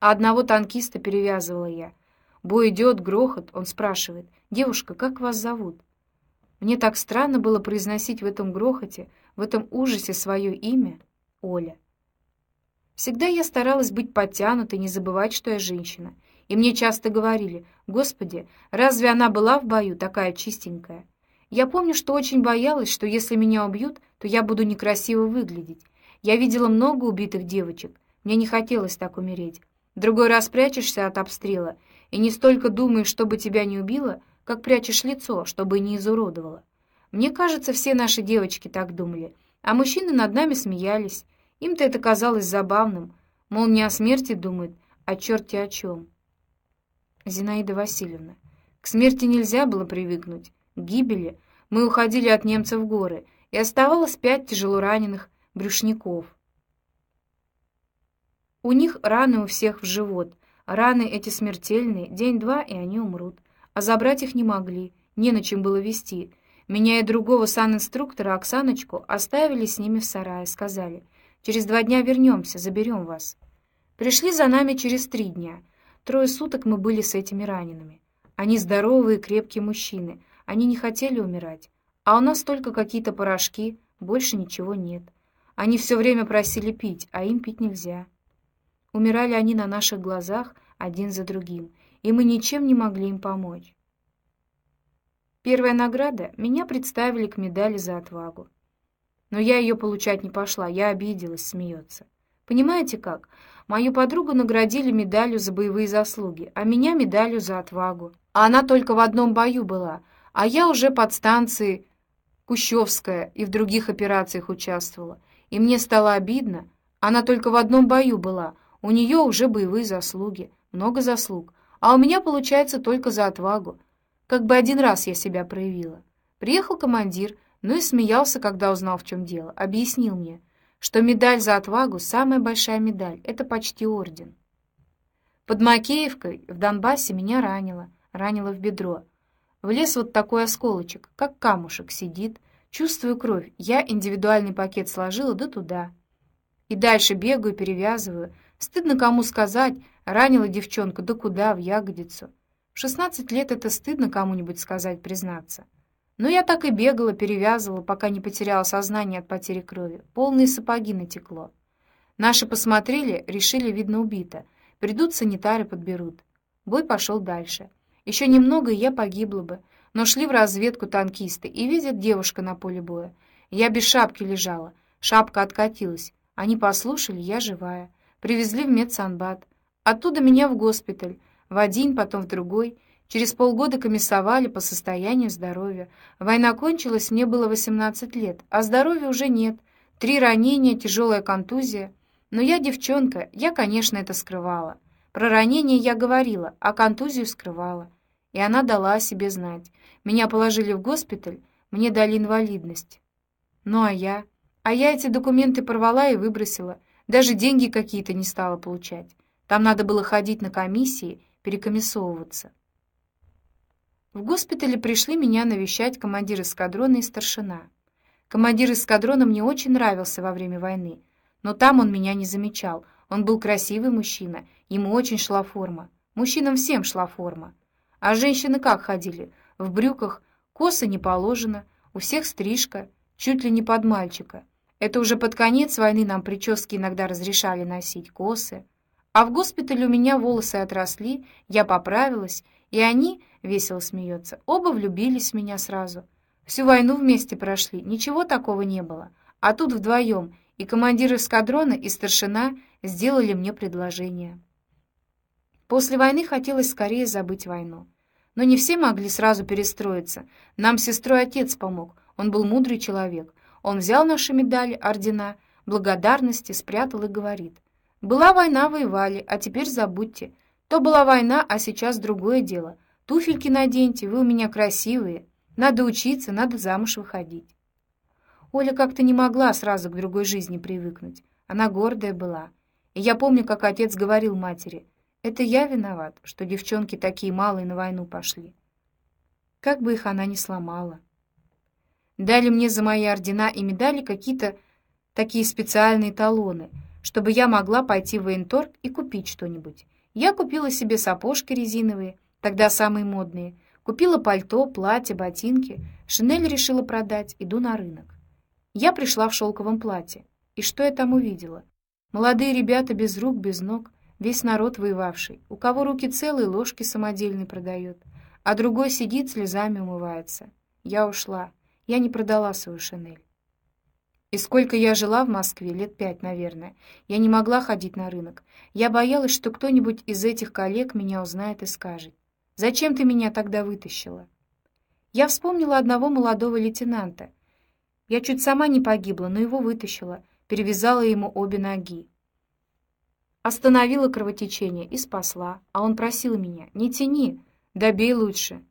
а одного танкиста перевязывала я. Бой идет, грохот, он спрашивает, «Девушка, как вас зовут?» Мне так странно было произносить в этом грохоте, в этом ужасе свое имя — Оля. Всегда я старалась быть подтянутой, не забывать, что я женщина. И мне часто говорили, «Господи, разве она была в бою такая чистенькая?» Я помню, что очень боялась, что если меня убьют, то я буду некрасиво выглядеть. Я видела много убитых девочек. Мне не хотелось так умереть. Другой раз прячешься от обстрела и не столько думаешь, чтобы тебя не убило, как прячешь лицо, чтобы не изуродовало. Мне кажется, все наши девочки так думали, а мужчины над нами смеялись. Им-то это казалось забавным, мол, не о смерти думают, а черти о чем. Зинаида Васильевна, к смерти нельзя было привыкнуть, к гибели. Мы уходили от немцев в горы, и оставалось пять тяжело раненых брюшников. У них раны у всех в живот. Раны эти смертельные, день-два, и они умрут. А забрать их не могли, не на чем было везти. Меня и другого санинструктора, Оксаночку, оставили с ними в сарае, сказали — Через два дня вернемся, заберем вас. Пришли за нами через три дня. Трое суток мы были с этими ранеными. Они здоровые, крепкие мужчины. Они не хотели умирать. А у нас только какие-то порошки, больше ничего нет. Они все время просили пить, а им пить нельзя. Умирали они на наших глазах один за другим, и мы ничем не могли им помочь. Первая награда — меня представили к медали за отвагу. Но я ее получать не пошла, я обиделась, смеется. Понимаете как? Мою подругу наградили медалью за боевые заслуги, а меня медалью за отвагу. А она только в одном бою была, а я уже под станцией Кущевская и в других операциях участвовала. И мне стало обидно. Она только в одном бою была, у нее уже боевые заслуги, много заслуг, а у меня получается только за отвагу. Как бы один раз я себя проявила. Приехал командир, ну и смеялся, когда узнал, в чем дело. Объяснил мне, что медаль за отвагу — самая большая медаль, это почти орден. Под Макеевкой в Донбассе меня ранило, ранило в бедро. Влез вот такой осколочек, как камушек, сидит. Чувствую кровь, я индивидуальный пакет сложила, да туда. И дальше бегаю, перевязываю. Стыдно кому сказать, ранила девчонку, да куда, в ягодицу. В 16 лет это стыдно кому-нибудь сказать, признаться. Но я так и бегала, перевязывала, пока не потеряла сознание от потери крови. Полные сапоги натекло. Наши посмотрели, решили, видно, убито. Придут санитары, подберут. Бой пошел дальше. Еще немного, и я погибла бы. Но шли в разведку танкисты, и видят девушка на поле боя. Я без шапки лежала. Шапка откатилась. Они послушали, я живая. Привезли в медсанбат. Оттуда меня в госпиталь. В один, потом в другой. Через полгода комиссовали по состоянию здоровья. Война кончилась, мне было 18 лет, а здоровья уже нет. Три ранения, тяжелая контузия. Но я девчонка, я, конечно, это скрывала. Про ранение я говорила, а контузию скрывала. И она дала о себе знать. Меня положили в госпиталь, мне дали инвалидность. Ну а я? А я эти документы порвала и выбросила. Даже деньги какие-то не стала получать. Там надо было ходить на комиссии, перекомиссовываться. В госпитале пришли меня навещать командир эскадрона и старшина. Командир эскадрона мне очень нравился во время войны, но там он меня не замечал. Он был красивый мужчина, ему очень шла форма. Мужчинам всем шла форма. А женщины как ходили? В брюках, косы не положено, у всех стрижка, чуть ли не под мальчика. Это уже под конец войны нам прически иногда разрешали носить косы. А в госпитале у меня волосы отросли, я поправилась, и они, весело смеется, оба влюбились в меня сразу. Всю войну вместе прошли, ничего такого не было. А тут вдвоем и командир эскадрона, и старшина сделали мне предложение. После войны хотелось скорее забыть войну. Но не все могли сразу перестроиться. Нам сестрой отец помог. Он был мудрый человек. Он взял наши медали, ордена, благодарности, спрятал и говорит. «Была война, воевали, а теперь забудьте. То была война, а сейчас другое дело. Туфельки наденьте, вы у меня красивые. Надо учиться, надо замуж выходить. Оля как-то не могла сразу к другой жизни привыкнуть. Она гордая была. И я помню, как отец говорил матери, «Это я виноват, что девчонки такие малые на войну пошли». Как бы их она ни сломала. Дали мне за мои ордена и медали какие-то такие специальные талоны, чтобы я могла пойти в военторг и купить что-нибудь. Я купила себе сапожки резиновые, тогда самые модные, купила пальто, платье, ботинки, шинель решила продать, иду на рынок. Я пришла в шелковом платье. И что я там увидела? Молодые ребята без рук, без ног, весь народ воевавший, у кого руки целые, ложки самодельные продает, а другой сидит, слезами умывается. Я ушла. Я не продала свою шинель. И сколько я жила в Москве, лет пять, наверное, я не могла ходить на рынок. Я боялась, что кто-нибудь из этих коллег меня узнает и скажет. «Зачем ты меня тогда вытащила?» Я вспомнила одного молодого лейтенанта. Я чуть сама не погибла, но его вытащила, перевязала ему обе ноги. Остановила кровотечение и спасла, а он просил меня «Не тяни, добей лучше».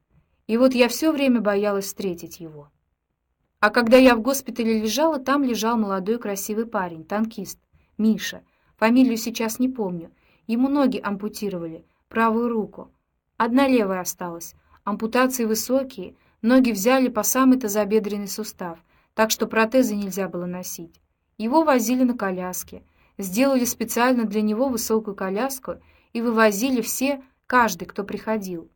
И вот я все время боялась встретить его. А когда я в госпитале лежала, там лежал молодой красивый парень, танкист, Миша. Фамилию сейчас не помню. Ему ноги ампутировали, правую руку. Одна левая осталась. Ампутации высокие, ноги взяли по самый тазобедренный сустав, так что протезы нельзя было носить. Его возили на коляске. Сделали специально для него высокую коляску и вывозили все, каждый, кто приходил.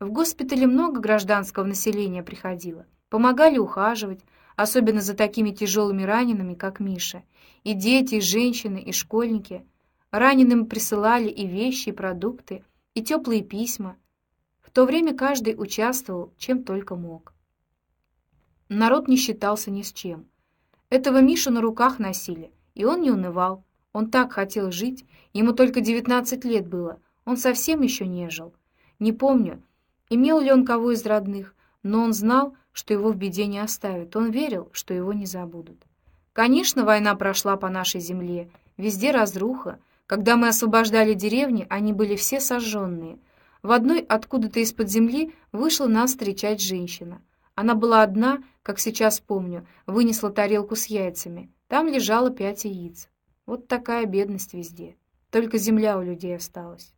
В госпитале много гражданского населения приходило помогали ухаживать, особенно за такими тяжелыми ранеными, как Миша, и дети, и женщины, и школьники. Раненым присылали и вещи, и продукты, и теплые письма. В то время каждый участвовал, чем только мог. Народ не считался ни с чем. Этого Мишу на руках носили, и он не унывал. Он так хотел жить, ему только 19 лет было, он совсем еще не жил. Не помню, имел ли он кого из родных, но он знал, что его в беде не оставят. Он верил, что его не забудут. Конечно, война прошла по нашей земле, везде разруха. Когда мы освобождали деревни, они были все сожженные. В одной откуда-то из-под земли вышла нас встречать женщина. Она была одна, как сейчас помню, вынесла тарелку с яйцами. Там лежало пять яиц. Вот такая бедность везде. Только земля у людей осталась.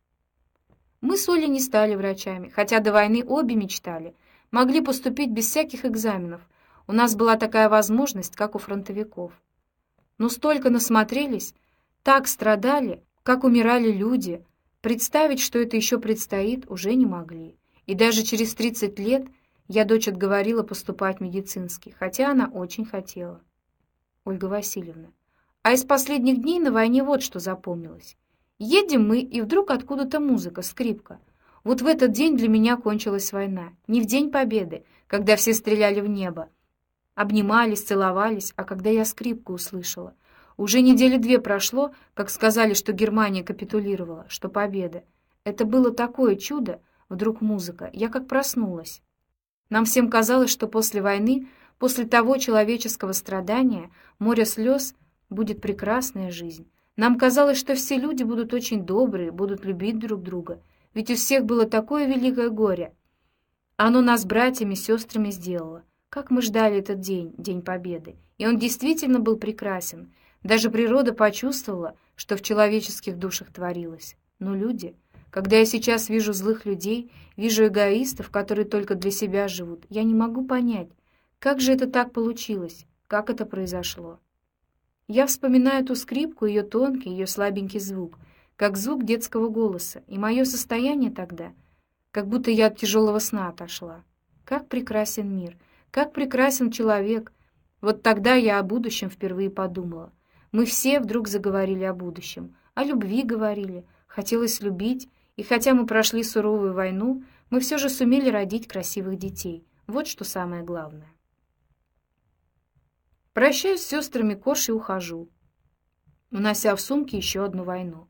Мы с Олей не стали врачами, хотя до войны обе мечтали — могли поступить без всяких экзаменов. У нас была такая возможность, как у фронтовиков. Но столько насмотрелись, так страдали, как умирали люди. Представить, что это еще предстоит, уже не могли. И даже через 30 лет я дочь отговорила поступать в медицинский, хотя она очень хотела. Ольга Васильевна. А из последних дней на войне вот что запомнилось. Едем мы, и вдруг откуда-то музыка, скрипка. Вот в этот день для меня кончилась война. Не в день победы, когда все стреляли в небо. Обнимались, целовались, а когда я скрипку услышала. Уже недели две прошло, как сказали, что Германия капитулировала, что победа. Это было такое чудо, вдруг музыка. Я как проснулась. Нам всем казалось, что после войны, после того человеческого страдания, моря слез, будет прекрасная жизнь. Нам казалось, что все люди будут очень добрые, будут любить друг друга — ведь у всех было такое великое горе. Оно нас братьями, сестрами сделало. Как мы ждали этот день, День Победы. И он действительно был прекрасен. Даже природа почувствовала, что в человеческих душах творилось. Но люди... Когда я сейчас вижу злых людей, вижу эгоистов, которые только для себя живут, я не могу понять, как же это так получилось, как это произошло. Я вспоминаю ту скрипку, ее тонкий, ее слабенький звук — как звук детского голоса, и мое состояние тогда, как будто я от тяжелого сна отошла. Как прекрасен мир, как прекрасен человек. Вот тогда я о будущем впервые подумала. Мы все вдруг заговорили о будущем, о любви говорили, хотелось любить, и хотя мы прошли суровую войну, мы все же сумели родить красивых детей. Вот что самое главное. Прощаюсь с сестрами Кош и ухожу, унося в сумке еще одну войну.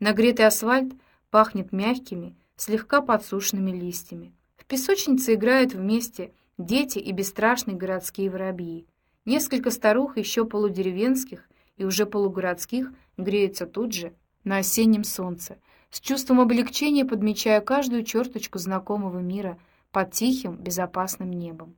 Нагретый асфальт пахнет мягкими, слегка подсушенными листьями. В песочнице играют вместе дети и бесстрашные городские воробьи. Несколько старух, еще полудеревенских и уже полугородских, греются тут же, на осеннем солнце. С чувством облегчения подмечаю каждую черточку знакомого мира под тихим, безопасным небом.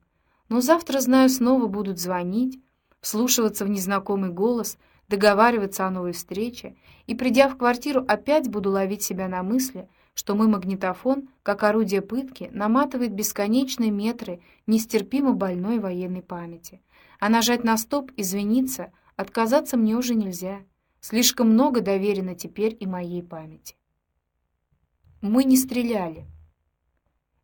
Но завтра, знаю, снова будут звонить, вслушиваться в незнакомый голос, договариваться о новой встрече, и, придя в квартиру, опять буду ловить себя на мысли, что мой магнитофон, как орудие пытки, наматывает бесконечные метры нестерпимо больной военной памяти. А нажать на стоп, извиниться, отказаться мне уже нельзя. Слишком много доверено теперь и моей памяти. Мы не стреляли.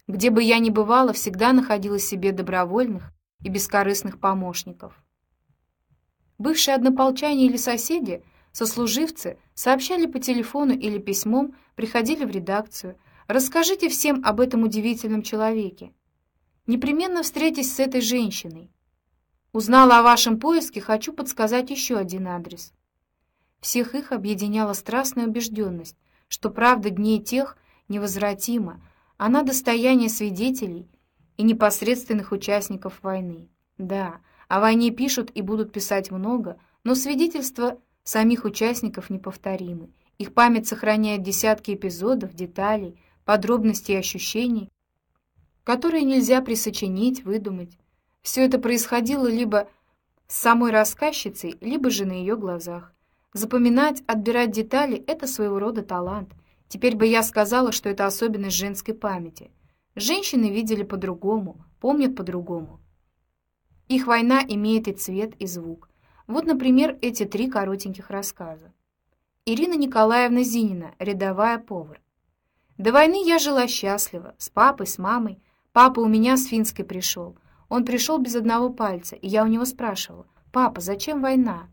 Где бы я ни бывала, всегда находила себе добровольных и бескорыстных помощников. Бывшие однополчане или соседи, сослуживцы, сообщали по телефону или письмом, приходили в редакцию. «Расскажите всем об этом удивительном человеке. Непременно встретись с этой женщиной. Узнала о вашем поиске, хочу подсказать еще один адрес». Всех их объединяла страстная убежденность, что правда дней тех невозвратима, она достояние свидетелей и непосредственных участников войны. Да, о войне пишут и будут писать много, но свидетельства самих участников неповторимы. Их память сохраняет десятки эпизодов, деталей, подробностей и ощущений, которые нельзя присочинить, выдумать. Все это происходило либо с самой рассказчицей, либо же на ее глазах. Запоминать, отбирать детали — это своего рода талант. Теперь бы я сказала, что это особенность женской памяти. Женщины видели по-другому, помнят по-другому. Их война имеет и цвет, и звук. Вот, например, эти три коротеньких рассказа. Ирина Николаевна Зинина, рядовая повар. До войны я жила счастливо, с папой, с мамой. Папа у меня с финской пришел. Он пришел без одного пальца, и я у него спрашивала, «Папа, зачем война?»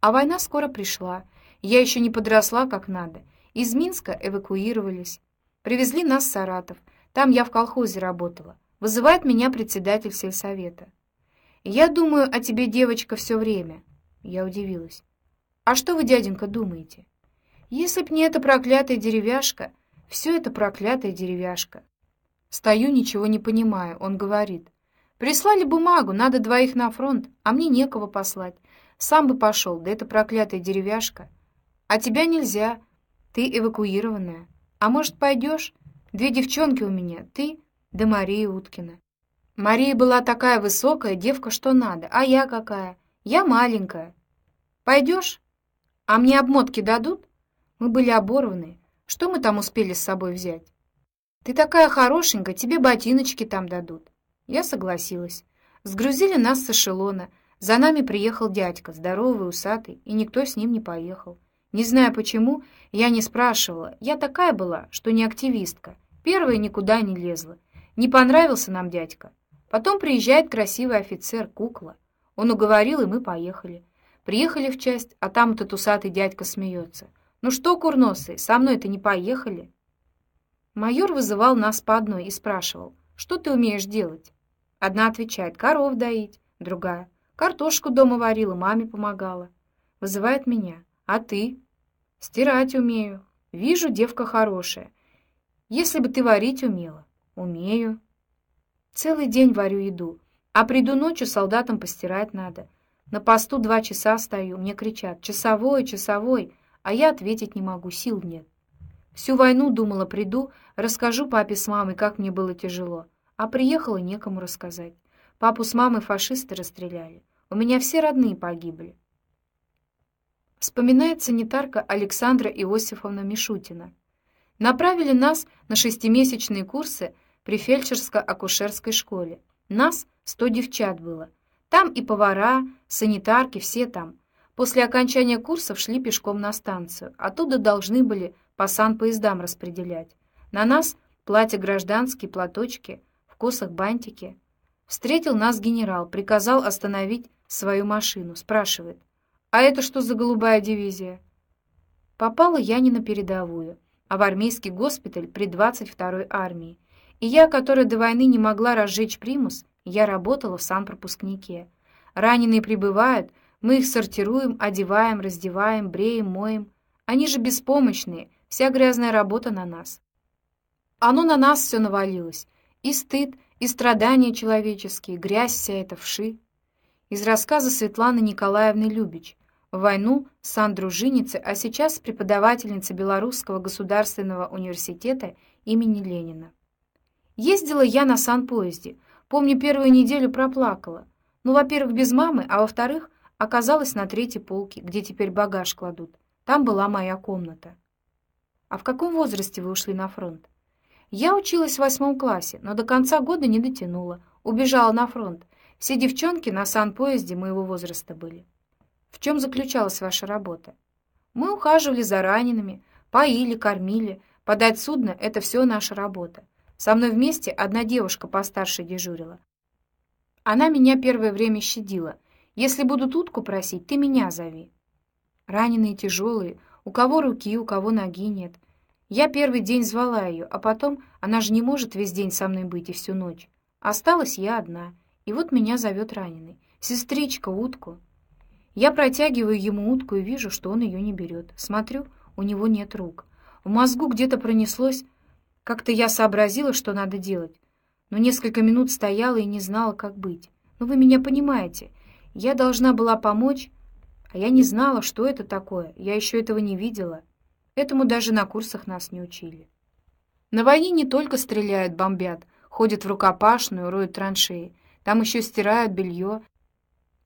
А война скоро пришла. Я еще не подросла как надо. Из Минска эвакуировались. Привезли нас в Саратов. Там я в колхозе работала. Вызывает меня председатель сельсовета. «Я думаю о тебе, девочка, все время». Я удивилась. «А что вы, дяденька, думаете?» «Если б не эта проклятая деревяшка, все это проклятая деревяшка». Стою, ничего не понимаю. Он говорит. «Прислали бумагу, надо двоих на фронт, а мне некого послать. Сам бы пошел, да это проклятая деревяшка. А тебя нельзя, ты эвакуированная. А может, пойдешь? Две девчонки у меня, ты да Мария Уткина. Мария была такая высокая девка, что надо, а я какая? Я маленькая. Пойдешь? А мне обмотки дадут? Мы были оборваны. Что мы там успели с собой взять? Ты такая хорошенькая, тебе ботиночки там дадут. Я согласилась. Сгрузили нас с эшелона. За нами приехал дядька, здоровый, усатый, и никто с ним не поехал. Не знаю почему, я не спрашивала. Я такая была, что не активистка. Первая никуда не лезла. Не понравился нам дядька. Потом приезжает красивый офицер, кукла. Он уговорил, и мы поехали. Приехали в часть, а там этот усатый дядька смеется. «Ну что, курносый, со мной-то не поехали?» Майор вызывал нас по одной и спрашивал, «Что ты умеешь делать?» Одна отвечает, «Коров доить», другая, «Картошку дома варила, маме помогала». Вызывает меня, «А ты?» «Стирать умею. Вижу, девка хорошая. Если бы ты варить умела». «Умею». Целый день варю еду, а приду ночью солдатам постирать надо. На посту два часа стою, мне кричат «Часовой, часовой!», а я ответить не могу, сил нет. Всю войну думала, приду, расскажу папе с мамой, как мне было тяжело. А приехала некому рассказать. Папу с мамой фашисты расстреляли. У меня все родные погибли. Вспоминает санитарка Александра Иосифовна Мишутина. Направили нас на шестимесячные курсы при фельдшерско-акушерской школе. Нас сто девчат было. Там и повара, санитарки, все там. После окончания курсов шли пешком на станцию. Оттуда должны были по санпоездам распределять. На нас платья гражданские, платочки, в косах бантики. Встретил нас генерал, приказал остановить свою машину. Спрашивает, а это что за голубая дивизия? Попала я не на передовую, а в армейский госпиталь при 22-й армии. И я, которая до войны не могла разжечь примус, я работала в санпропускнике. Раненые прибывают, мы их сортируем, одеваем, раздеваем, бреем, моем. Они же беспомощные, вся грязная работа на нас. Оно на нас все навалилось. И стыд, и страдания человеческие, грязь вся эта, вши. Из рассказа Светланы Николаевны Любич. В войну сан-дружинницы, а сейчас преподавательница Белорусского государственного университета имени Ленина. Ездила я на санпоезде. Помню, первую неделю проплакала. Ну, во-первых, без мамы, а во-вторых, оказалась на третьей полке, где теперь багаж кладут. Там была моя комната. А в каком возрасте вы ушли на фронт? Я училась в восьмом классе, но до конца года не дотянула. Убежала на фронт. Все девчонки на санпоезде моего возраста были. В чем заключалась ваша работа? Мы ухаживали за ранеными, поили, кормили. Подать судно — это все наша работа. Со мной вместе одна девушка постарше дежурила. Она меня первое время щадила. Если будут утку просить, ты меня зови. Раненые тяжелые, у кого руки, у кого ноги нет. Я первый день звала ее, а потом она же не может весь день со мной быть и всю ночь. Осталась я одна, и вот меня зовет раненый. «Сестричка, утку!» Я протягиваю ему утку и вижу, что он ее не берет. Смотрю, у него нет рук. В мозгу где-то пронеслось, как-то я сообразила, что надо делать, но несколько минут стояла и не знала, как быть. Но ну, вы меня понимаете, я должна была помочь, а я не знала, что это такое, я еще этого не видела. Этому даже на курсах нас не учили. На войне не только стреляют, бомбят, ходят в рукопашную, роют траншеи. Там еще стирают белье,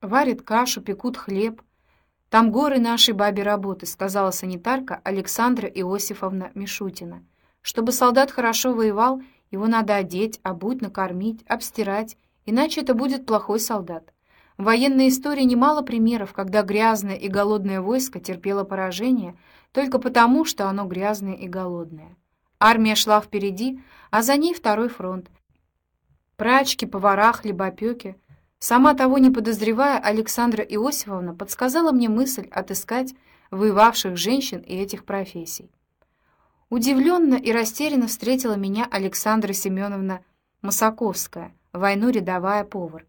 Варят кашу, пекут хлеб. Там горы нашей бабе работы, сказала санитарка Александра Иосифовна Мишутина. Чтобы солдат хорошо воевал, его надо одеть, обуть, накормить, обстирать, иначе это будет плохой солдат. В военной истории немало примеров, когда грязное и голодное войско терпело поражение только потому, что оно грязное и голодное. Армия шла впереди, а за ней второй фронт. Прачки, повара, хлебопеки — Сама того не подозревая, Александра Иосифовна подсказала мне мысль отыскать воевавших женщин и этих профессий. Удивленно и растерянно встретила меня Александра Семеновна Масаковская, войну рядовая повар.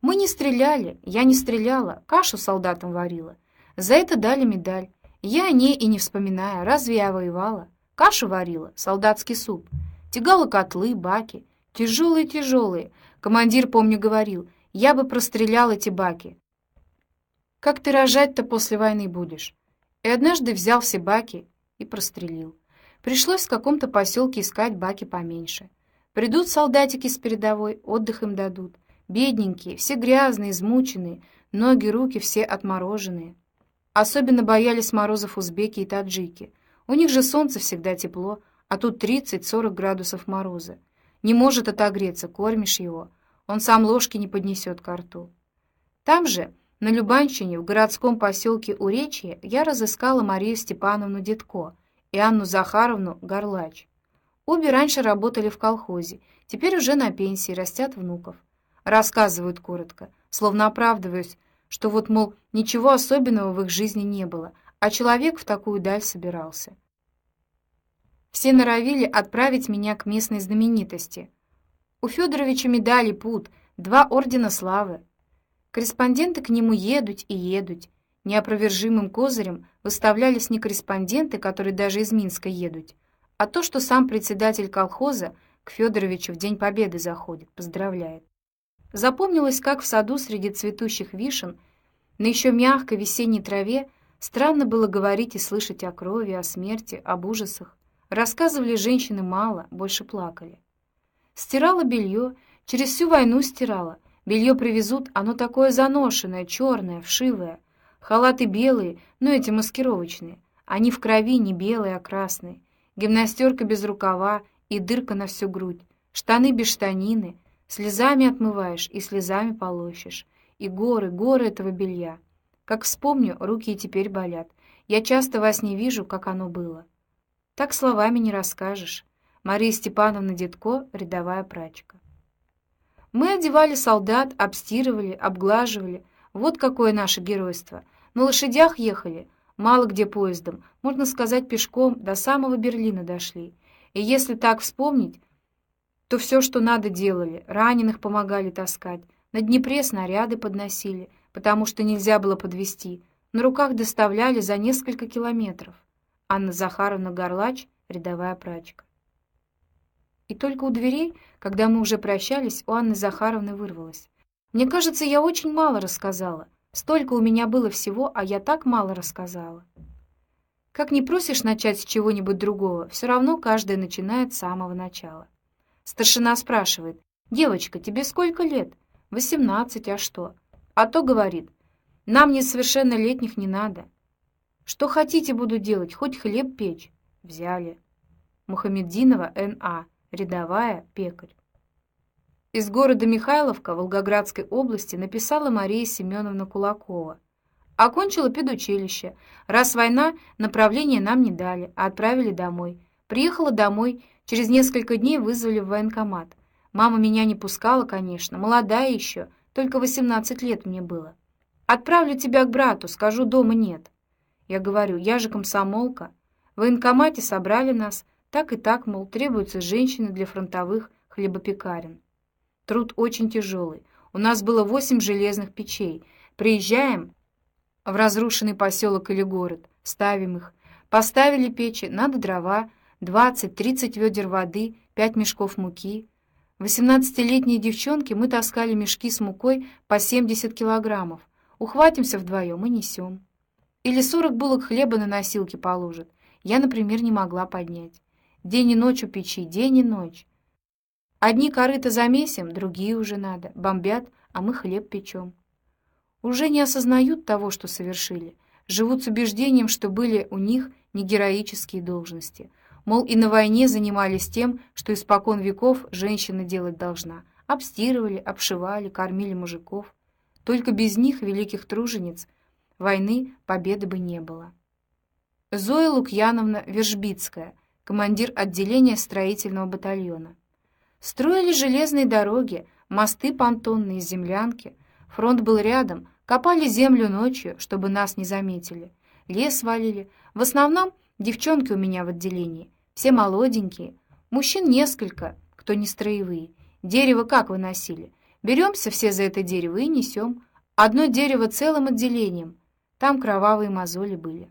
Мы не стреляли, я не стреляла, кашу солдатам варила. За это дали медаль. Я о ней и не вспоминаю, разве я воевала? Кашу варила, солдатский суп, тягала котлы, баки, тяжелые-тяжелые. Командир, помню, говорил, я бы прострелял эти баки. Как ты рожать-то после войны будешь? И однажды взял все баки и прострелил. Пришлось в каком-то поселке искать баки поменьше. Придут солдатики с передовой, отдых им дадут. Бедненькие, все грязные, измученные, ноги, руки все отмороженные. Особенно боялись морозов узбеки и таджики. У них же солнце всегда тепло, а тут 30-40 градусов мороза. Не может отогреться, кормишь его — он сам ложки не поднесет к рту. Там же, на Любанщине, в городском поселке Уречье, я разыскала Марию Степановну Дедко и Анну Захаровну Горлач. Обе раньше работали в колхозе, теперь уже на пенсии, растят внуков. Рассказывают коротко, словно оправдываясь, что вот, мол, ничего особенного в их жизни не было, а человек в такую даль собирался. Все норовили отправить меня к местной знаменитости — у Федоровича медали пут, два ордена славы. Корреспонденты к нему едут и едут. Неопровержимым козырем выставлялись не корреспонденты, которые даже из Минска едут, а то, что сам председатель колхоза к Федоровичу в День Победы заходит, поздравляет. Запомнилось, как в саду среди цветущих вишен на еще мягкой весенней траве странно было говорить и слышать о крови, о смерти, об ужасах. Рассказывали женщины мало, больше плакали. Стирала белье, через всю войну стирала. Белье привезут, оно такое заношенное, черное, вшивое. Халаты белые, но эти маскировочные. Они в крови не белые, а красные. Гимнастерка без рукава и дырка на всю грудь. Штаны без штанины. Слезами отмываешь и слезами полощешь. И горы, горы этого белья. Как вспомню, руки и теперь болят. Я часто вас не вижу, как оно было. Так словами не расскажешь. Мария Степановна Дедко, рядовая прачка. Мы одевали солдат, обстирывали, обглаживали. Вот какое наше геройство. На лошадях ехали, мало где поездом, можно сказать, пешком до самого Берлина дошли. И если так вспомнить, то все, что надо, делали. Раненых помогали таскать, на Днепре снаряды подносили, потому что нельзя было подвести. На руках доставляли за несколько километров. Анна Захаровна Горлач, рядовая прачка. И только у дверей, когда мы уже прощались, у Анны Захаровны вырвалось. «Мне кажется, я очень мало рассказала. Столько у меня было всего, а я так мало рассказала». Как не просишь начать с чего-нибудь другого, все равно каждая начинает с самого начала. Старшина спрашивает, «Девочка, тебе сколько лет?» «Восемнадцать, а что?» А то говорит, «Нам несовершеннолетних не надо». «Что хотите буду делать, хоть хлеб печь?» Взяли. Мухаммеддинова Н.А рядовая пекарь. Из города Михайловка Волгоградской области написала Мария Семеновна Кулакова. Окончила педучилище. Раз война, направление нам не дали, а отправили домой. Приехала домой, через несколько дней вызвали в военкомат. Мама меня не пускала, конечно, молодая еще, только 18 лет мне было. Отправлю тебя к брату, скажу, дома нет. Я говорю, я же комсомолка. В военкомате собрали нас, так и так, мол, требуются женщины для фронтовых хлебопекарен. Труд очень тяжелый. У нас было восемь железных печей. Приезжаем в разрушенный поселок или город, ставим их. Поставили печи, надо дрова, 20-30 ведер воды, 5 мешков муки. Восемнадцатилетние девчонки мы таскали мешки с мукой по 70 килограммов. Ухватимся вдвоем и несем. Или 40 булок хлеба на носилки положат. Я, например, не могла поднять. День и ночь у печи, день и ночь. Одни корыта замесим, другие уже надо. Бомбят, а мы хлеб печем. Уже не осознают того, что совершили. Живут с убеждением, что были у них не героические должности. Мол, и на войне занимались тем, что испокон веков женщина делать должна. Обстирывали, обшивали, кормили мужиков. Только без них, великих тружениц, войны победы бы не было. Зоя Лукьяновна Вержбицкая, командир отделения строительного батальона. Строили железные дороги, мосты понтонные, землянки. Фронт был рядом, копали землю ночью, чтобы нас не заметили. Лес валили. В основном девчонки у меня в отделении. Все молоденькие. Мужчин несколько, кто не строевые. Дерево как выносили? Беремся все за это дерево и несем. Одно дерево целым отделением. Там кровавые мозоли были.